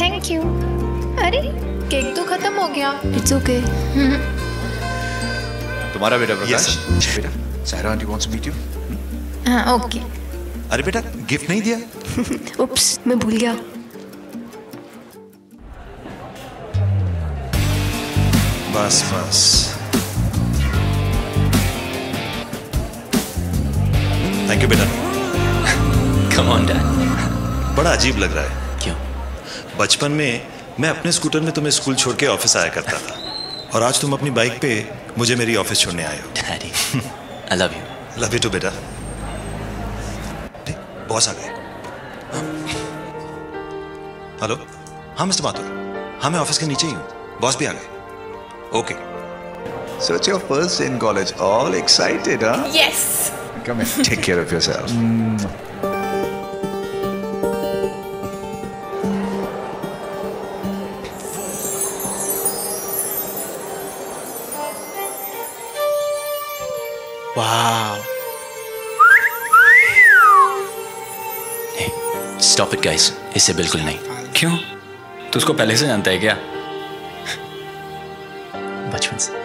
Thank you अरे cake तो खत्म हो गया। इट्स ओके तुम्हारा बेटा प्रकाश? Yes. बेटा। Saira aunty wants meet you हाँ ओके अरे बेटा गिफ्ट नहीं दिया? उप्स मैं भूल गया। बस बस। थैंक यू बेटा। कम ऑन डैड बड़ा अजीब लग रहा है। बचपन में मैं अपने स्कूटर में तुम्हें स्कूल छोड़ के ऑफ़िस आया करता था। और आज तुम अपनी बाइक पे मुझे मेरी ऑफ़िस छोड़ने आए हो। Daddy I love you love you too बेटा। बॉस आ गए। हेलो? हाँ मिस्टर माथुर। हाँ मैं ऑफ़िस के नीचे ही हूँ। बॉस भी आ गए। Okay. So it's your first day in college. All excited, huh? Yes Come in. Take care of yourself. Stop it guys इससे बिल्कुल नहीं क्यों? तू उसको पहले से जानता है क्या? बचपन से।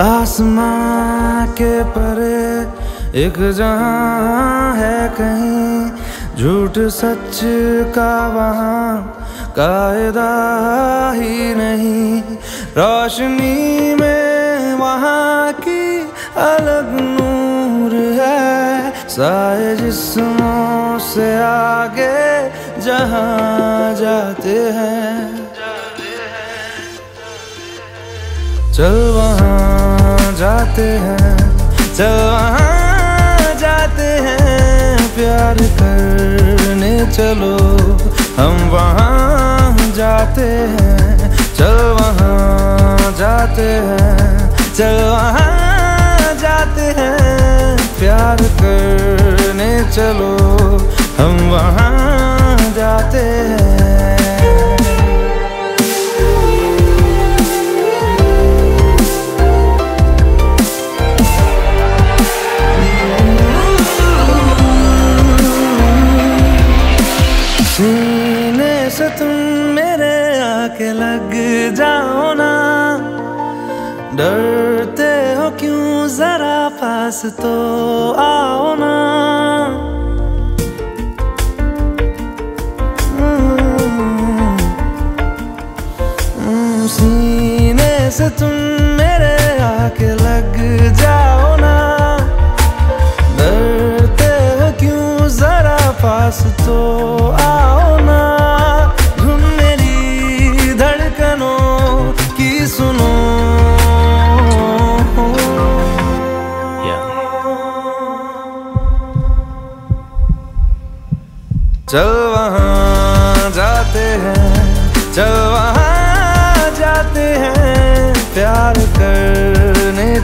आसमां के परे एक जहाँ है कहीं झूठ सच का वहाँ कायदा ही नहीं। रोशनी में वहाँ की अलग नूर है साए जिस्मों से आगे जहाँ जाते हैं। चल वहाँ जाते हैं, चल वहाँ प्यार करने चलो। हम वहाँ जाते हैं। चल वहाँ जाते हैं। चल वहाँ जाते हैं। प्यार करने चलो। हम वहाँ जाओ ना। डरते हो क्यों? जरा पास तो आओ ना।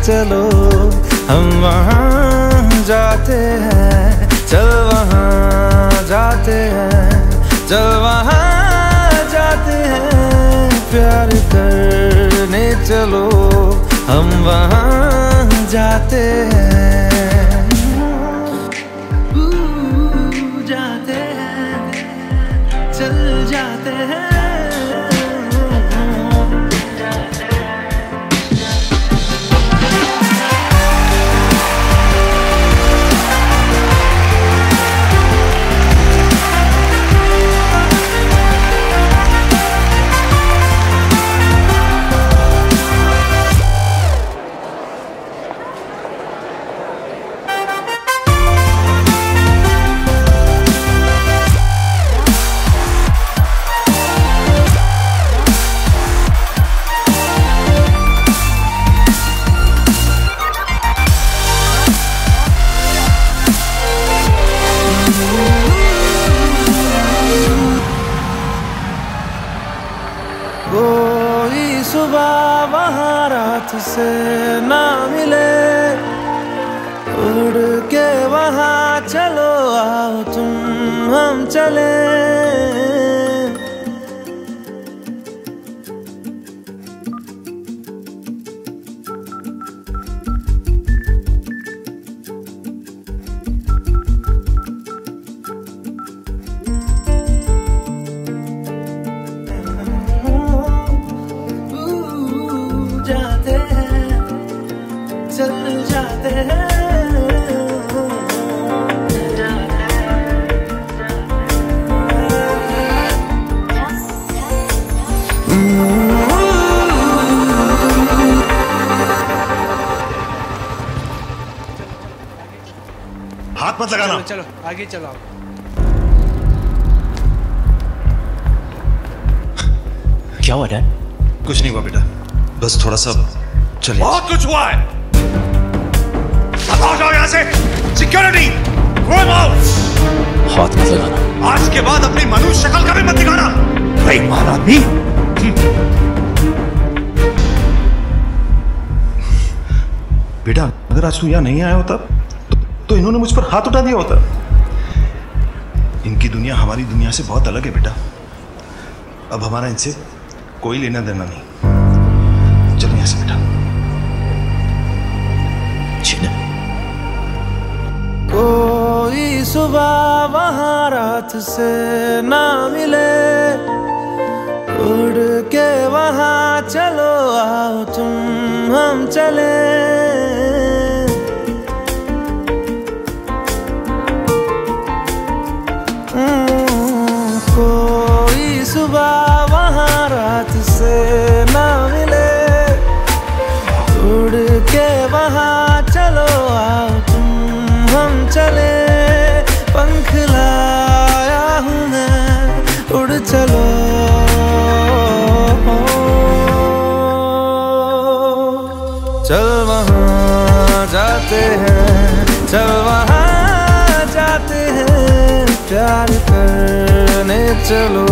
चलो, हम वहाँ जाते हैं। चल वहाँ जाते हैं। चल वहाँ जाते हैं। प्यार करने चलो, हम वहाँ जाते हैं। सुबह वहाँ रात से ना मिले। उड़ के वहाँ चलो आओ तुम हम चले। चलो आगे चलो आप। क्या हुआ डैड? कुछ नहीं हुआ बेटा। बस थोड़ा सा चलिए। बहुत कुछ हुआ है। अब आ जाओ यहाँ से। सिक्योरिटी हाथ मत लगाना। आज के बाद अपनी मनुष्य शक्ल का भी मत दिखाना। बेईमान आदमी। बेटा अगर आज तू यहाँ नहीं आया होता तो, इन्होंने मुझ पर हाथ उठा दिया होता। इनकी दुनिया हमारी दुनिया से बहुत अलग है बेटा। अब हमारा इनसे कोई लेना देना नहीं। चलो यहाँ से बेटा। कोई सुबह वहाँ रात से ना मिले। उड़ के वहाँ चलो आओ तुम हम चले। चले, पंख लाया हूँ मैं, उड़ चलो। चल वहाँ जाते हैं, चल वहाँ जाते हैं, प्यार करने चलो।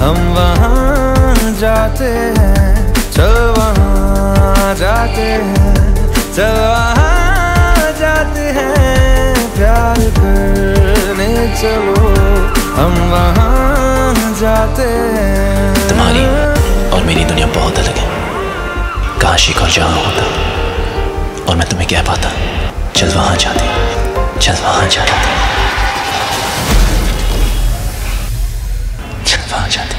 हम वहाँ जाते हैं, चल वहाँ जाते हैं, चल वहाँ जाते हैं। प्यार करने चलो। हम वहाँ जाते हैं। तुम्हारी और मेरी दुनिया बहुत अलग है। काश एक और जहाँ होता, और मैं तुम्हें कह पाता, चल वहाँ जाते, चल वहाँ जाते। चल वहाँ जाते।